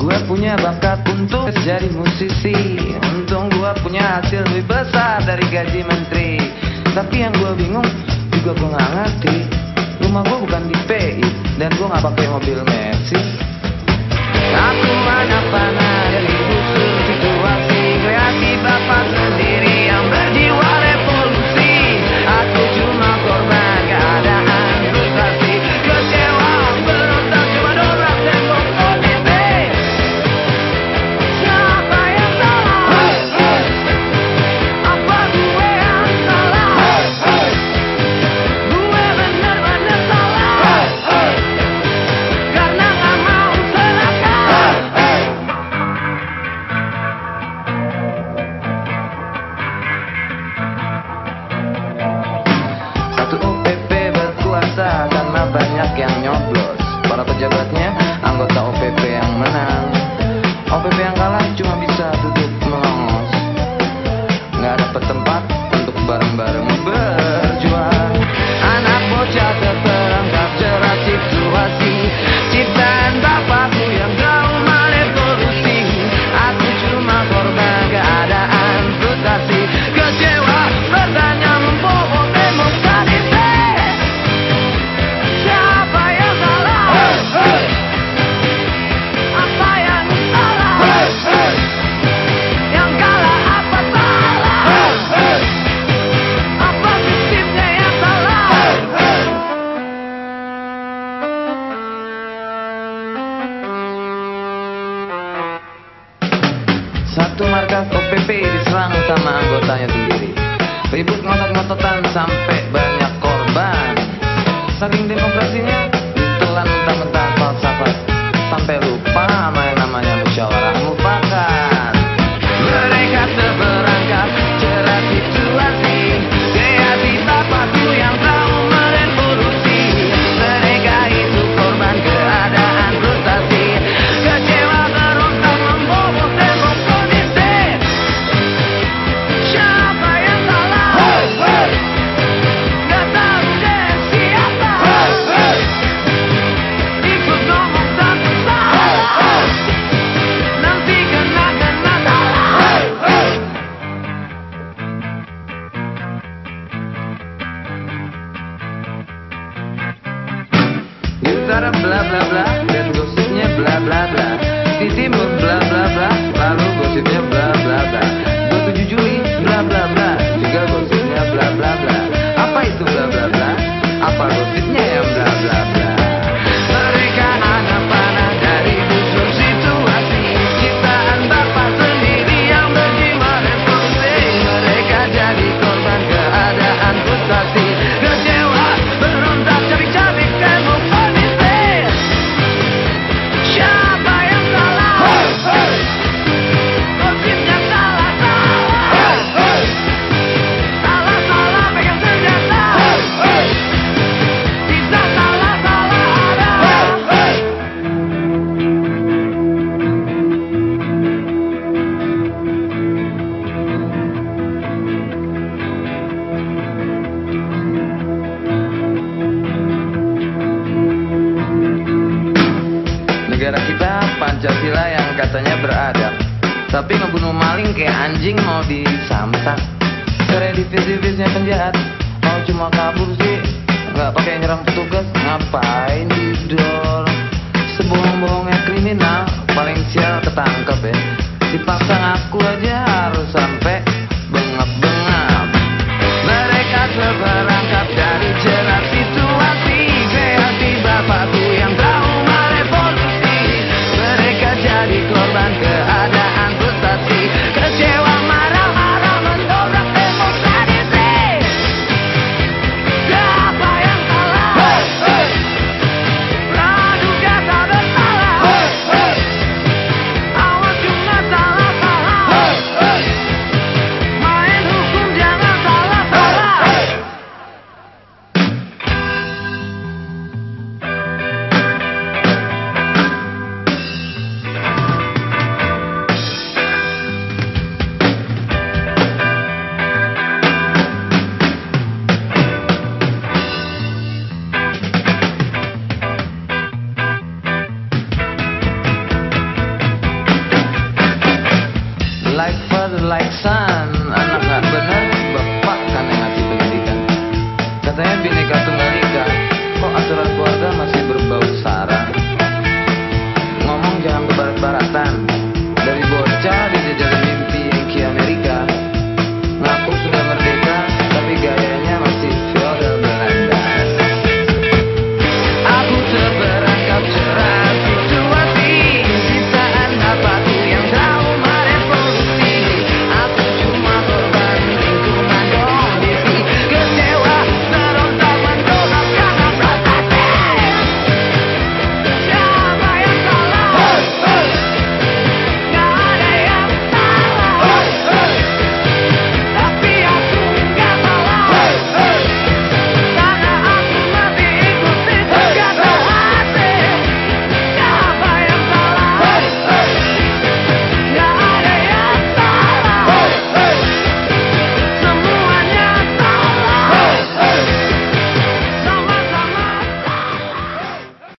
Gue punya bakat untuk jadi musisi. Untung gue punya hasil lebih besar dari gaji menteri. Tapi yang gue bingung juga gue gak ngerti Rumah gue bukan di PI Dan gue gak pakai mobil Mercy Aku mana panah dari busur situasi berkuasa karena banyak yang nyoblos. Para pejabatnya anggota OPP yang menang. OPP yang kalah cuma bisa duduk melongos. Nggak dapat tempat untuk bareng-bareng Satu markas OPP diserang sama anggotanya sendiri. Ribut ngotot-ngototan sampai banyak korban. Saking demokrasinya telan mentah-mentah falsafat Sampai lupa Timur bla bla bla, katanya beradab. Tapi ngebunuh maling kayak anjing mau disamsak Seredivis-divisnya penjahat Mau cuma kabur sih Nggak pakai nyerang petugas. Ngapain didor Sebohong-bohongnya kriminal. Paling sial ketangkep ya. Dipaksa ngaku aja like sun.